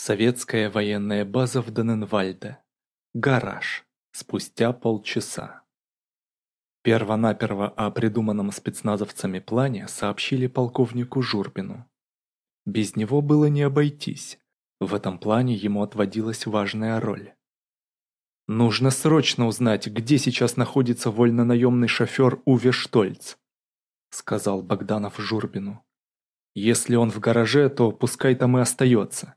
Советская военная база в Даненвальде. Гараж. Спустя полчаса. Первонаперво о придуманном спецназовцами плане сообщили полковнику Журбину. Без него было не обойтись. В этом плане ему отводилась важная роль. Нужно срочно узнать, где сейчас находится вольнонаемный шофер Уве Штольц, сказал Богданов Журбину. Если он в гараже, то пускай там и остается.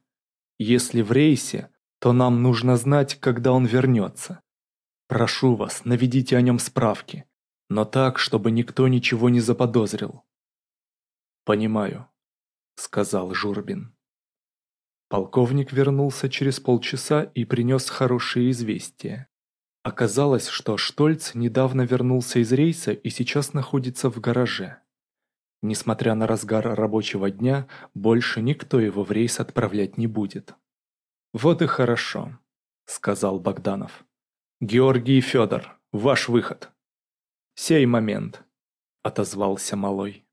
Если в рейсе, то нам нужно знать, когда он вернется. Прошу вас, наведите о нем справки, но так, чтобы никто ничего не заподозрил». «Понимаю», — сказал Журбин. Полковник вернулся через полчаса и принес хорошие известия. Оказалось, что Штольц недавно вернулся из рейса и сейчас находится в гараже. Несмотря на разгар рабочего дня, больше никто его в рейс отправлять не будет. «Вот и хорошо», — сказал Богданов. «Георгий Федор, ваш выход». «Сей момент», — отозвался Малой.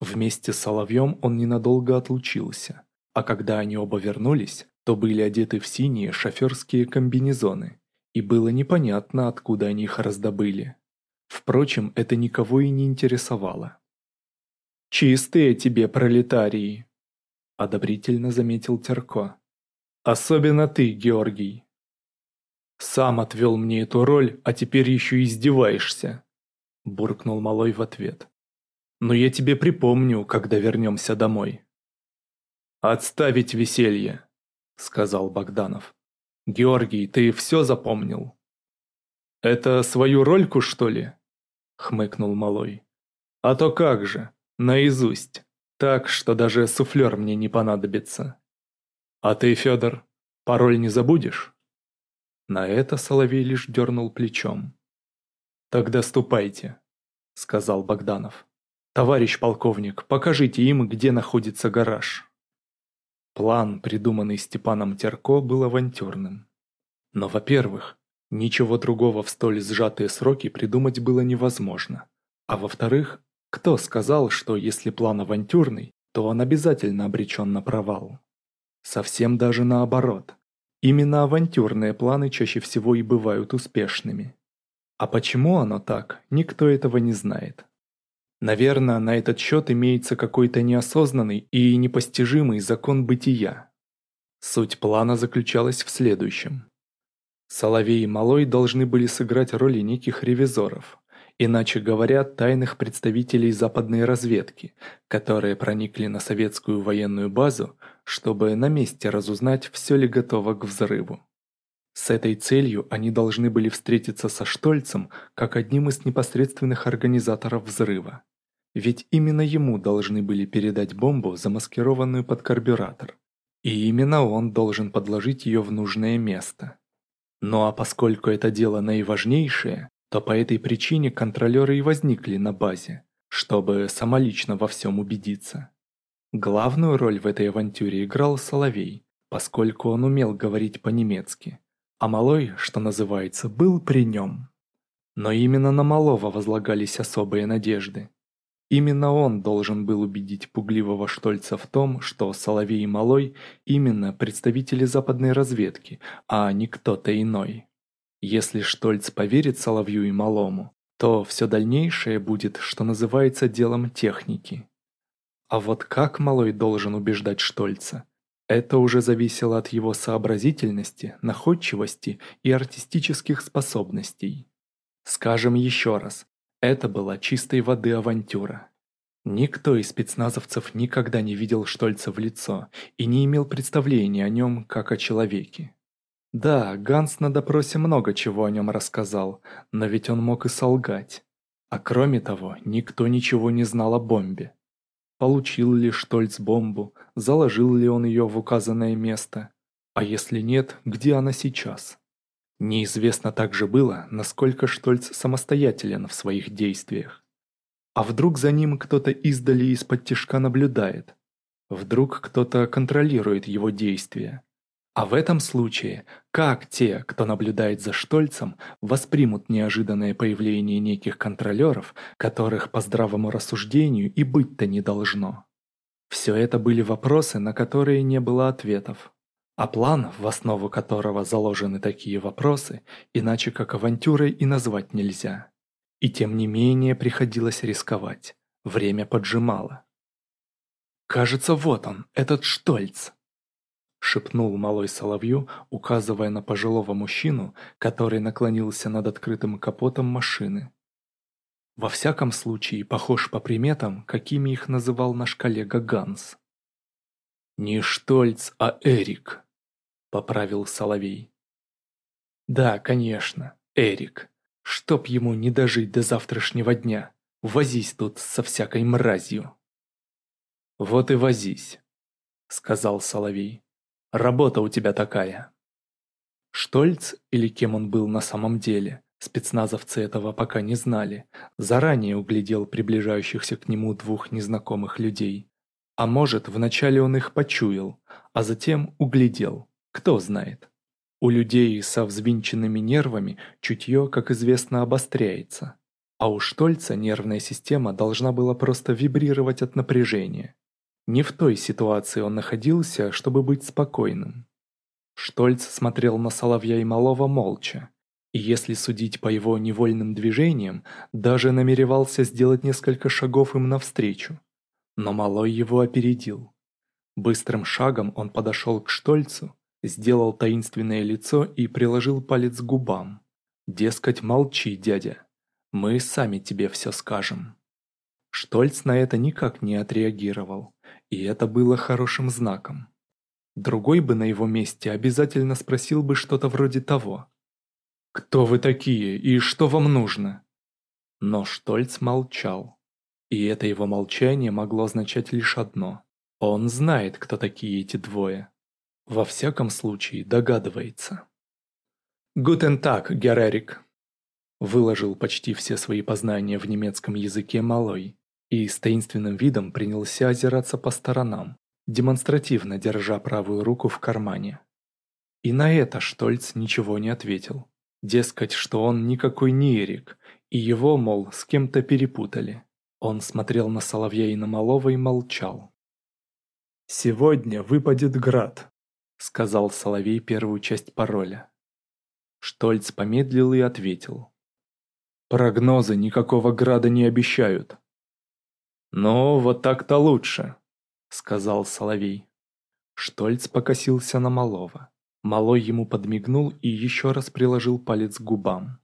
Вместе с Соловьем он ненадолго отлучился, а когда они оба вернулись, то были одеты в синие шоферские комбинезоны, и было непонятно, откуда они их раздобыли. Впрочем, это никого и не интересовало. «Чистые тебе пролетарии», — одобрительно заметил Терко. «Особенно ты, Георгий». «Сам отвел мне эту роль, а теперь еще издеваешься», — буркнул Малой в ответ. «Но я тебе припомню, когда вернемся домой». «Отставить веселье», — сказал Богданов. «Георгий, ты все запомнил?» «Это свою рольку, что ли?» — хмыкнул Малой. «А то как же!» наизусть, так что даже суфлер мне не понадобится. А ты, Федор, пароль не забудешь? На это Соловей лишь дернул плечом. «Тогда ступайте», — сказал Богданов. «Товарищ полковник, покажите им, где находится гараж». План, придуманный Степаном Терко, был авантюрным. Но, во-первых, ничего другого в столь сжатые сроки придумать было невозможно. А во-вторых, кто сказал, что если план авантюрный, то он обязательно обречен на провал? Совсем даже наоборот. Именно авантюрные планы чаще всего и бывают успешными. А почему оно так, никто этого не знает. Наверное, на этот счет имеется какой-то неосознанный и непостижимый закон бытия. Суть плана заключалась в следующем. Соловей и Малой должны были сыграть роли неких ревизоров, иначе говоря, тайных представителей западной разведки, которые проникли на советскую военную базу, чтобы на месте разузнать, все ли готово к взрыву. С этой целью они должны были встретиться со Штольцем как одним из непосредственных организаторов взрыва. Ведь именно ему должны были передать бомбу, замаскированную под карбюратор. И именно он должен подложить ее в нужное место. Ну а поскольку это дело наиважнейшее, то по этой причине контролеры и возникли на базе, чтобы самолично во всем убедиться. Главную роль в этой авантюре играл Соловей, поскольку он умел говорить по-немецки, а Малой, что называется, был при нем. Но именно на Малого возлагались особые надежды. Именно он должен был убедить пугливого Штольца в том, что Соловей и Малой именно представители западной разведки, а не кто-то иной. Если Штольц поверит Соловью и Малому, то все дальнейшее будет, что называется, делом техники. А вот как Малой должен убеждать Штольца? Это уже зависело от его сообразительности, находчивости и артистических способностей. Скажем еще раз, это была чистой воды авантюра. Никто из спецназовцев никогда не видел Штольца в лицо и не имел представления о нем как о человеке. Да, Ганс на допросе много чего о нем рассказал, но ведь он мог и солгать. А кроме того, никто ничего не знал о бомбе. Получил ли Штольц бомбу, заложил ли он ее в указанное место, а если нет, где она сейчас? Неизвестно также было, насколько Штольц самостоятелен в своих действиях. А вдруг за ним кто-то издали из-под тишка наблюдает? Вдруг кто-то контролирует его действия? А в этом случае, как те, кто наблюдает за Штольцем, воспримут неожиданное появление неких контролеров, которых по здравому рассуждению и быть-то не должно? Все это были вопросы, на которые не было ответов. А план, в основу которого заложены такие вопросы, иначе как авантюрой и назвать нельзя. И тем не менее приходилось рисковать. Время поджимало. «Кажется, вот он, этот Штольц», — шепнул малой соловью, указывая на пожилого мужчину, который наклонился над открытым капотом машины. Во всяком случае, похож по приметам, какими их называл наш коллега Ганс. «Не Штольц, а Эрик», — поправил Соловей. «Да, конечно, Эрик. Чтоб ему не дожить до завтрашнего дня. Возись тут со всякой мразью». «Вот и возись», — сказал Соловей. Работа у тебя такая. Штольц, или кем он был на самом деле, спецназовцы этого пока не знали, заранее углядел приближающихся к нему двух незнакомых людей. А может, вначале он их почуял, а затем углядел, кто знает. У людей со взвинченными нервами чутье, как известно, обостряется. А у Штольца нервная система должна была просто вибрировать от напряжения. Не в той ситуации он находился, чтобы быть спокойным. Штольц смотрел на Соловья и Малова молча, и если судить по его невольным движениям, даже намеревался сделать несколько шагов им навстречу. Но Малой его опередил. Быстрым шагом он подошел к Штольцу, сделал таинственное лицо и приложил палец к губам. «Дескать, молчи, дядя. Мы сами тебе все скажем». Штольц на это никак не отреагировал и это было хорошим знаком. Другой бы на его месте обязательно спросил бы что-то вроде того. «Кто вы такие и что вам нужно?» Но Штольц молчал. И это его молчание могло означать лишь одно. Он знает, кто такие эти двое. Во всяком случае, догадывается. «Гутен так, Герерик!» Выложил почти все свои познания в немецком языке малой и с таинственным видом принялся озираться по сторонам, демонстративно держа правую руку в кармане. И на это Штольц ничего не ответил. Дескать, что он никакой не Эрик, и его, мол, с кем-то перепутали. Он смотрел на Соловья и на Малова и молчал. «Сегодня выпадет град», — сказал Соловей первую часть пароля. Штольц помедлил и ответил. «Прогнозы никакого града не обещают. «Ну, вот так-то лучше», — сказал Соловей. Штольц покосился на Малова. Малой ему подмигнул и еще раз приложил палец к губам.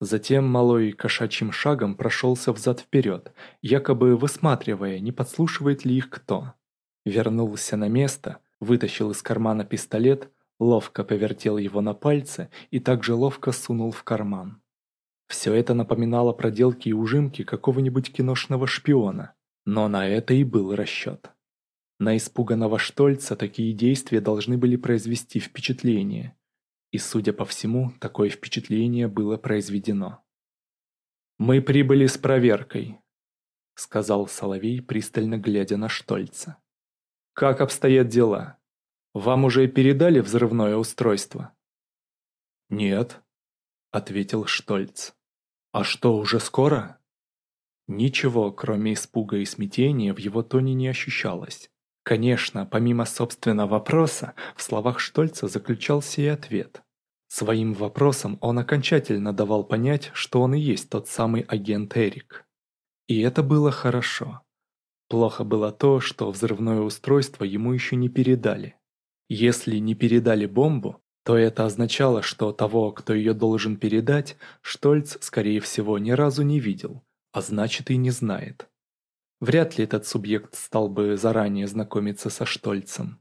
Затем Малой кошачьим шагом прошелся взад-вперед, якобы высматривая, не подслушивает ли их кто. Вернулся на место, вытащил из кармана пистолет, ловко повертел его на пальце и также ловко сунул в карман. Все это напоминало проделки и ужимки какого-нибудь киношного шпиона. Но на это и был расчет. На испуганного Штольца такие действия должны были произвести впечатление. И, судя по всему, такое впечатление было произведено. «Мы прибыли с проверкой», — сказал Соловей, пристально глядя на Штольца. «Как обстоят дела? Вам уже передали взрывное устройство?» «Нет», — ответил Штольц. «А что, уже скоро?» Ничего, кроме испуга и смятения, в его тоне не ощущалось. Конечно, помимо собственного вопроса, в словах Штольца заключался и ответ. Своим вопросом он окончательно давал понять, что он и есть тот самый агент Эрик. И это было хорошо. Плохо было то, что взрывное устройство ему еще не передали. Если не передали бомбу, то это означало, что того, кто ее должен передать, Штольц, скорее всего, ни разу не видел – а значит и не знает. Вряд ли этот субъект стал бы заранее знакомиться со Штольцем.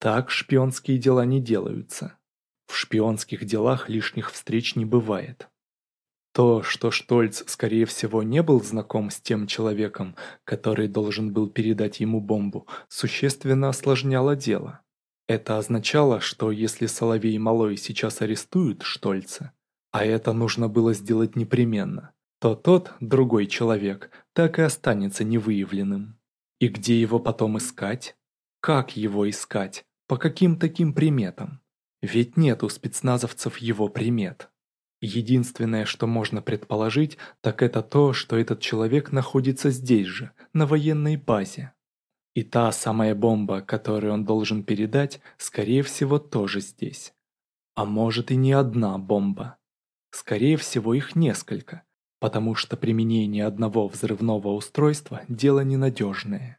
Так шпионские дела не делаются. В шпионских делах лишних встреч не бывает. То, что Штольц, скорее всего, не был знаком с тем человеком, который должен был передать ему бомбу, существенно осложняло дело. Это означало, что если Соловей и Малой сейчас арестуют Штольца, а это нужно было сделать непременно, то тот, другой человек, так и останется невыявленным. И где его потом искать? Как его искать? По каким таким приметам? Ведь нет у спецназовцев его примет. Единственное, что можно предположить, так это то, что этот человек находится здесь же, на военной базе. И та самая бомба, которую он должен передать, скорее всего, тоже здесь. А может и не одна бомба. Скорее всего, их несколько, потому что применение одного взрывного устройства – дело ненадежное.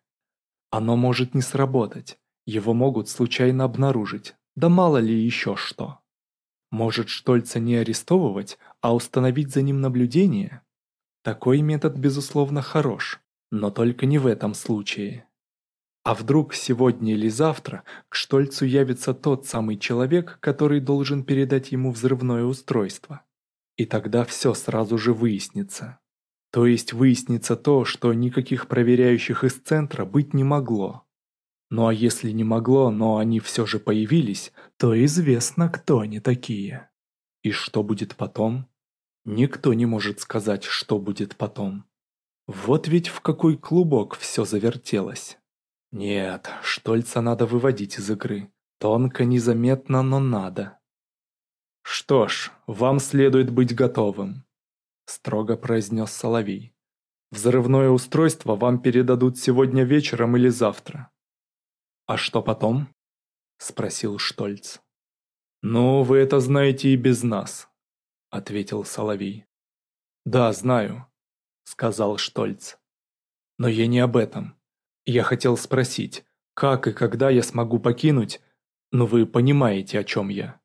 Оно может не сработать, его могут случайно обнаружить, да мало ли еще что. Может Штольца не арестовывать, а установить за ним наблюдение? Такой метод, безусловно, хорош, но только не в этом случае. А вдруг сегодня или завтра к Штольцу явится тот самый человек, который должен передать ему взрывное устройство? и тогда все сразу же выяснится. То есть выяснится то, что никаких проверяющих из центра быть не могло. Ну а если не могло, но они все же появились, то известно, кто они такие. И что будет потом? Никто не может сказать, что будет потом. Вот ведь в какой клубок все завертелось. Нет, Штольца надо выводить из игры. Тонко, незаметно, но надо. «Что ж, вам следует быть готовым», — строго произнес Соловей. «Взрывное устройство вам передадут сегодня вечером или завтра». «А что потом?» — спросил Штольц. «Ну, вы это знаете и без нас», — ответил Соловей. «Да, знаю», — сказал Штольц. «Но я не об этом. Я хотел спросить, как и когда я смогу покинуть, но вы понимаете, о чем я».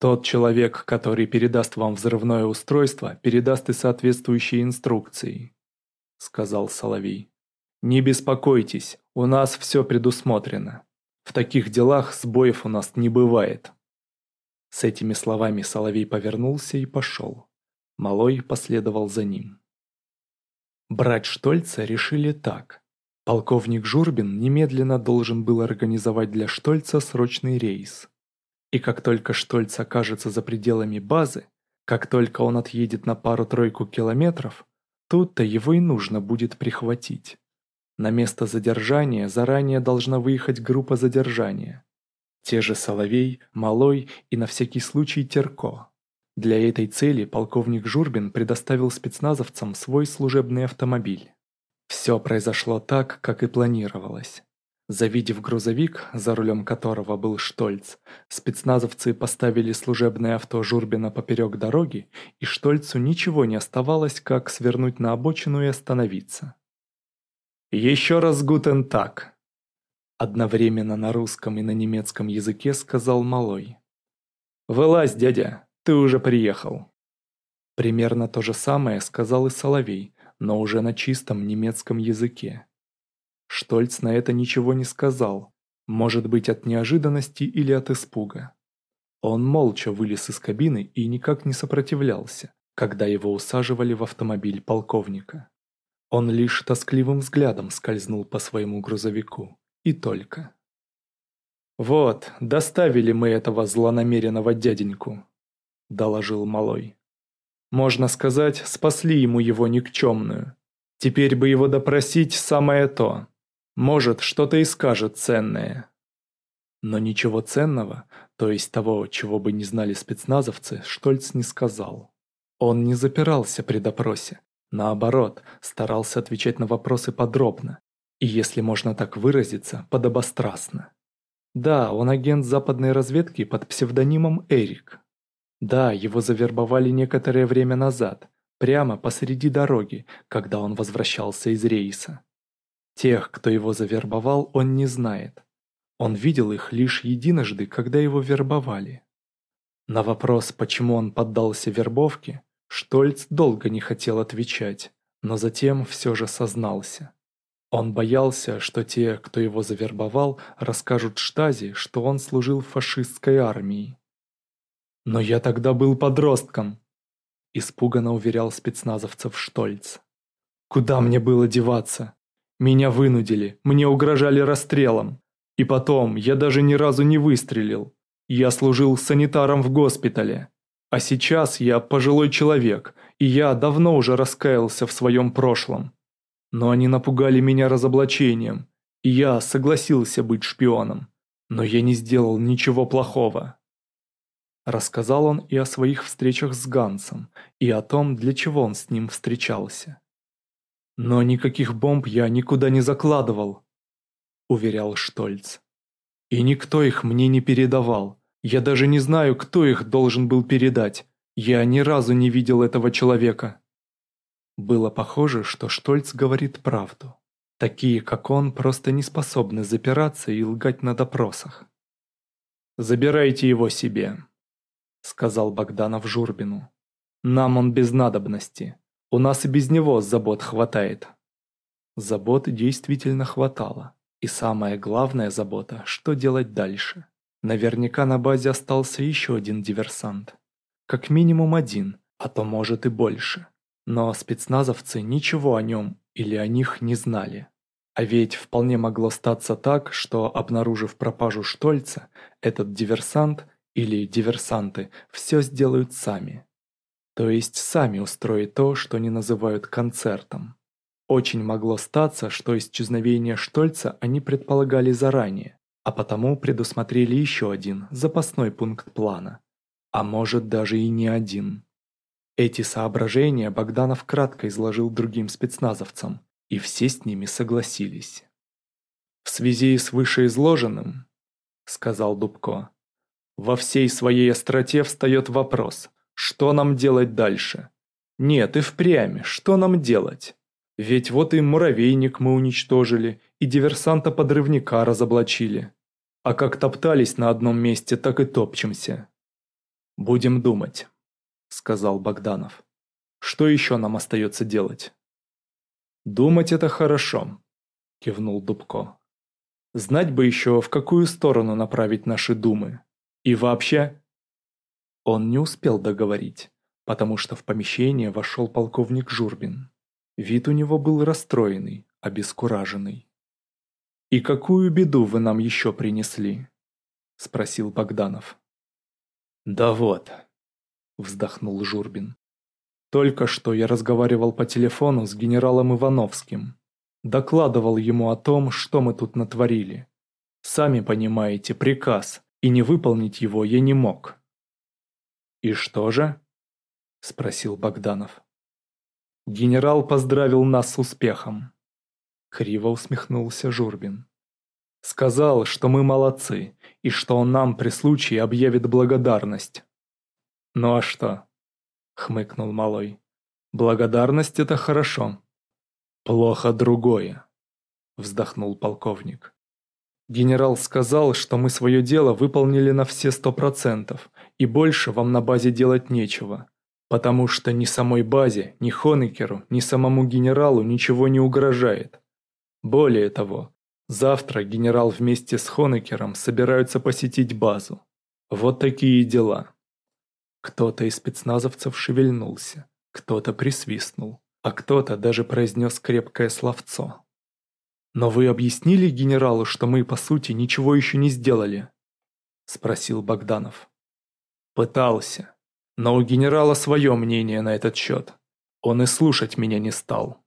Тот человек, который передаст вам взрывное устройство, передаст и соответствующие инструкции», — сказал Соловей. «Не беспокойтесь, у нас все предусмотрено. В таких делах сбоев у нас не бывает». С этими словами Соловей повернулся и пошел. Малой последовал за ним. Брать Штольца решили так. Полковник Журбин немедленно должен был организовать для Штольца срочный рейс. И как только Штольц окажется за пределами базы, как только он отъедет на пару-тройку километров, тут-то его и нужно будет прихватить. На место задержания заранее должна выехать группа задержания. Те же Соловей, Малой и на всякий случай Терко. Для этой цели полковник Журбин предоставил спецназовцам свой служебный автомобиль. Все произошло так, как и планировалось. Завидев грузовик, за рулем которого был Штольц, спецназовцы поставили служебное авто Журбина поперек дороги, и Штольцу ничего не оставалось, как свернуть на обочину и остановиться. «Еще раз гутен так!» Одновременно на русском и на немецком языке сказал Малой. «Вылазь, дядя, ты уже приехал!» Примерно то же самое сказал и Соловей, но уже на чистом немецком языке. Штольц на это ничего не сказал, может быть от неожиданности или от испуга. Он молча вылез из кабины и никак не сопротивлялся, когда его усаживали в автомобиль полковника. Он лишь тоскливым взглядом скользнул по своему грузовику. И только. «Вот, доставили мы этого злонамеренного дяденьку», – доложил малой. «Можно сказать, спасли ему его никчемную. Теперь бы его допросить самое то». Может, что-то и скажет ценное. Но ничего ценного, то есть того, чего бы не знали спецназовцы, Штольц не сказал. Он не запирался при допросе, наоборот, старался отвечать на вопросы подробно, и, если можно так выразиться, подобострастно. Да, он агент западной разведки под псевдонимом Эрик. Да, его завербовали некоторое время назад, прямо посреди дороги, когда он возвращался из рейса. Тех, кто его завербовал, он не знает. Он видел их лишь единожды, когда его вербовали. На вопрос, почему он поддался вербовке, Штольц долго не хотел отвечать, но затем все же сознался. Он боялся, что те, кто его завербовал, расскажут Штази, что он служил фашистской армии. «Но я тогда был подростком», – испуганно уверял спецназовцев Штольц. «Куда мне было деваться?» Меня вынудили, мне угрожали расстрелом. И потом, я даже ни разу не выстрелил. Я служил санитаром в госпитале. А сейчас я пожилой человек, и я давно уже раскаялся в своем прошлом. Но они напугали меня разоблачением, и я согласился быть шпионом. Но я не сделал ничего плохого. Рассказал он и о своих встречах с Гансом, и о том, для чего он с ним встречался. Но никаких бомб я никуда не закладывал, уверял Штольц. И никто их мне не передавал. Я даже не знаю, кто их должен был передать. Я ни разу не видел этого человека. Было похоже, что Штольц говорит правду. Такие, как он, просто не способны запираться и лгать на допросах. «Забирайте его себе», — сказал Богданов Журбину. «Нам он без надобности. У нас и без него забот хватает. Забот действительно хватало. И самая главная забота – что делать дальше. Наверняка на базе остался еще один диверсант. Как минимум один, а то может и больше. Но спецназовцы ничего о нем или о них не знали. А ведь вполне могло статься так, что, обнаружив пропажу Штольца, этот диверсант или диверсанты все сделают сами то есть сами устроить то, что не называют концертом. Очень могло статься, что исчезновение Штольца они предполагали заранее, а потому предусмотрели еще один, запасной пункт плана. А может даже и не один. Эти соображения Богданов кратко изложил другим спецназовцам, и все с ними согласились. «В связи с вышеизложенным», — сказал Дубко, — «во всей своей остроте встает вопрос — что нам делать дальше? Нет, и впрямь, что нам делать? Ведь вот и муравейник мы уничтожили, и диверсанта-подрывника разоблачили. А как топтались на одном месте, так и топчемся. «Будем думать», — сказал Богданов. «Что еще нам остается делать?» «Думать это хорошо», — кивнул Дубко. «Знать бы еще, в какую сторону направить наши думы. И вообще, он не успел договорить, потому что в помещение вошел полковник Журбин. Вид у него был расстроенный, обескураженный. «И какую беду вы нам еще принесли?» – спросил Богданов. «Да вот», – вздохнул Журбин. «Только что я разговаривал по телефону с генералом Ивановским. Докладывал ему о том, что мы тут натворили. Сами понимаете, приказ, и не выполнить его я не мог. «И что же?» – спросил Богданов. «Генерал поздравил нас с успехом», – криво усмехнулся Журбин. «Сказал, что мы молодцы, и что он нам при случае объявит благодарность». «Ну а что?» – хмыкнул Малой. «Благодарность – это хорошо». «Плохо другое», – вздохнул полковник. Генерал сказал, что мы свое дело выполнили на все сто процентов, и больше вам на базе делать нечего, потому что ни самой базе, ни Хонекеру, ни самому генералу ничего не угрожает. Более того, завтра генерал вместе с Хонекером собираются посетить базу. Вот такие дела. Кто-то из спецназовцев шевельнулся, кто-то присвистнул, а кто-то даже произнес крепкое словцо. «Но вы объяснили генералу, что мы, по сути, ничего еще не сделали?» – спросил Богданов. Пытался. Но у генерала свое мнение на этот счет. Он и слушать меня не стал.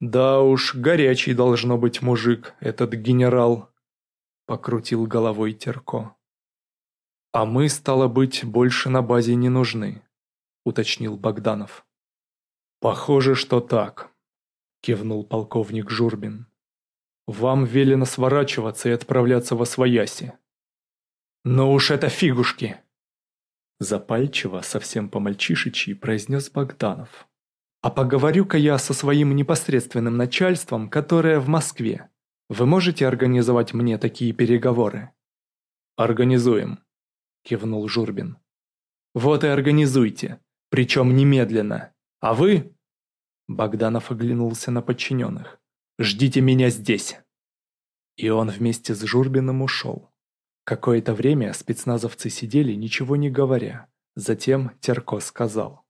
«Да уж, горячий должно быть мужик, этот генерал», — покрутил головой Терко. «А мы, стало быть, больше на базе не нужны», — уточнил Богданов. «Похоже, что так», — кивнул полковник Журбин. «Вам велено сворачиваться и отправляться во свояси». Но уж это фигушки!» Запальчиво, совсем по-мальчишечьи, произнес Богданов. «А поговорю-ка я со своим непосредственным начальством, которое в Москве. Вы можете организовать мне такие переговоры?» «Организуем», – кивнул Журбин. «Вот и организуйте, причем немедленно. А вы...» Богданов оглянулся на подчиненных. «Ждите меня здесь!» И он вместе с Журбиным ушел. Какое-то время спецназовцы сидели, ничего не говоря. Затем Терко сказал.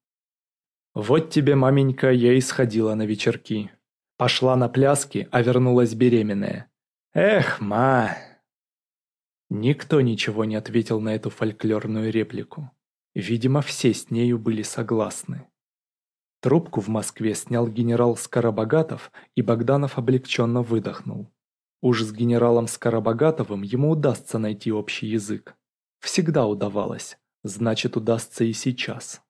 «Вот тебе, маменька, я и сходила на вечерки. Пошла на пляски, а вернулась беременная. Эх, ма!» Никто ничего не ответил на эту фольклорную реплику. Видимо, все с нею были согласны. Трубку в Москве снял генерал Скоробогатов, и Богданов облегченно выдохнул. Уж с генералом Скоробогатовым ему удастся найти общий язык. Всегда удавалось, значит удастся и сейчас.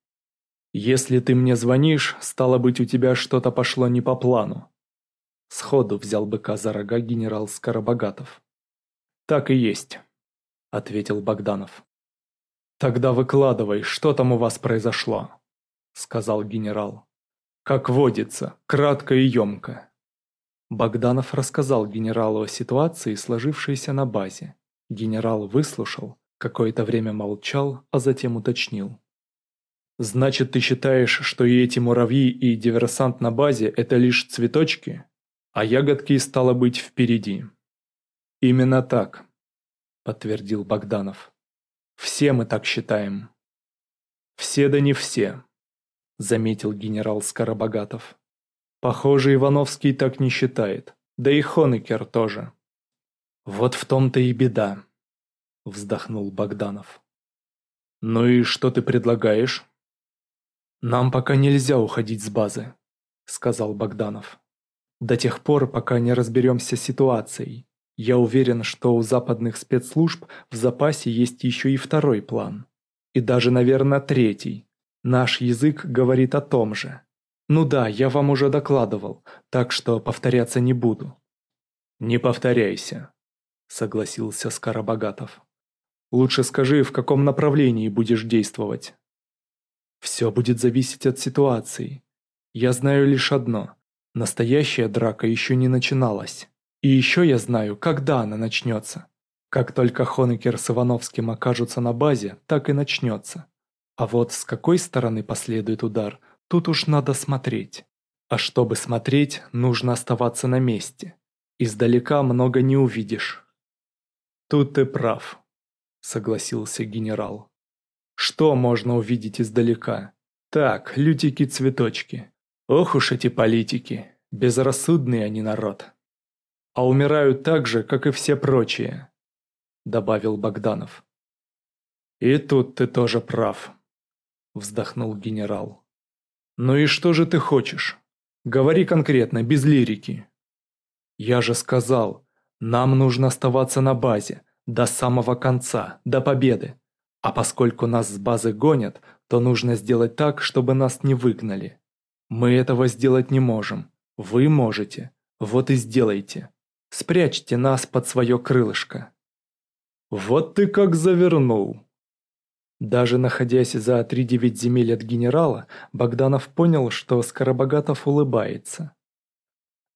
«Если ты мне звонишь, стало быть, у тебя что-то пошло не по плану». Сходу взял быка за рога генерал Скоробогатов. «Так и есть», — ответил Богданов. «Тогда выкладывай, что там у вас произошло», — сказал генерал. «Как водится, кратко и емко». Богданов рассказал генералу о ситуации, сложившейся на базе. Генерал выслушал, какое-то время молчал, а затем уточнил. «Значит, ты считаешь, что и эти муравьи, и диверсант на базе – это лишь цветочки? А ягодки, стало быть, впереди». «Именно так», – подтвердил Богданов. «Все мы так считаем». «Все да не все», – заметил генерал Скоробогатов. Похоже, Ивановский так не считает. Да и Хонекер тоже. Вот в том-то и беда, вздохнул Богданов. Ну и что ты предлагаешь? Нам пока нельзя уходить с базы, сказал Богданов. До тех пор, пока не разберемся с ситуацией. Я уверен, что у западных спецслужб в запасе есть еще и второй план. И даже, наверное, третий. Наш язык говорит о том же. Ну да, я вам уже докладывал, так что повторяться не буду». «Не повторяйся», — согласился Скоробогатов. «Лучше скажи, в каком направлении будешь действовать». «Все будет зависеть от ситуации. Я знаю лишь одно. Настоящая драка еще не начиналась. И еще я знаю, когда она начнется. Как только Хонекер с Ивановским окажутся на базе, так и начнется. А вот с какой стороны последует удар — Тут уж надо смотреть. А чтобы смотреть, нужно оставаться на месте. Издалека много не увидишь. Тут ты прав, согласился генерал. Что можно увидеть издалека? Так, лютики-цветочки. Ох уж эти политики, безрассудный они народ. А умирают так же, как и все прочие, добавил Богданов. И тут ты тоже прав, вздохнул генерал. «Ну и что же ты хочешь? Говори конкретно, без лирики». «Я же сказал, нам нужно оставаться на базе, до самого конца, до победы. А поскольку нас с базы гонят, то нужно сделать так, чтобы нас не выгнали. Мы этого сделать не можем. Вы можете. Вот и сделайте. Спрячьте нас под свое крылышко». «Вот ты как завернул!» Даже находясь за три-девять земель от генерала, Богданов понял, что Скоробогатов улыбается.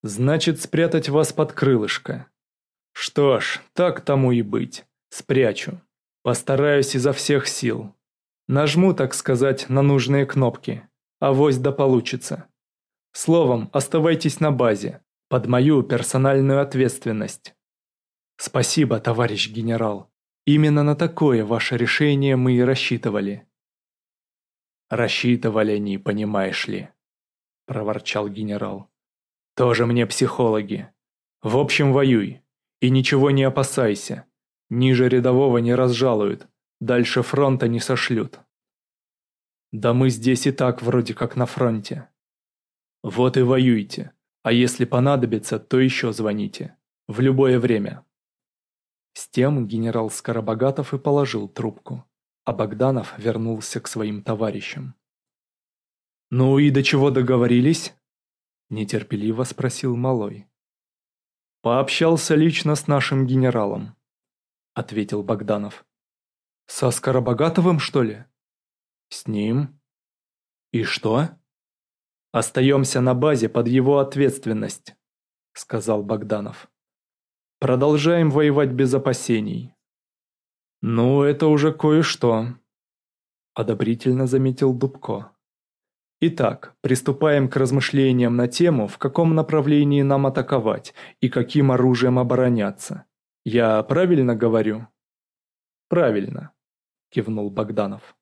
«Значит, спрятать вас под крылышко. Что ж, так тому и быть. Спрячу. Постараюсь изо всех сил. Нажму, так сказать, на нужные кнопки. Авось да получится. Словом, оставайтесь на базе, под мою персональную ответственность». «Спасибо, товарищ генерал», Именно на такое ваше решение мы и рассчитывали». «Рассчитывали они, понимаешь ли», – проворчал генерал. «Тоже мне психологи. В общем, воюй. И ничего не опасайся. Ниже рядового не разжалуют, дальше фронта не сошлют». «Да мы здесь и так вроде как на фронте». «Вот и воюйте, а если понадобится, то еще звоните. В любое время». С тем генерал Скоробогатов и положил трубку, а Богданов вернулся к своим товарищам. «Ну и до чего договорились?» – нетерпеливо спросил Малой. «Пообщался лично с нашим генералом», – ответил Богданов. «Со Скоробогатовым, что ли?» «С ним». «И что?» «Остаемся на базе под его ответственность», – сказал Богданов. Продолжаем воевать без опасений. Ну, это уже кое-что, одобрительно заметил Дубко. Итак, приступаем к размышлениям на тему, в каком направлении нам атаковать и каким оружием обороняться. Я правильно говорю? Правильно, кивнул Богданов.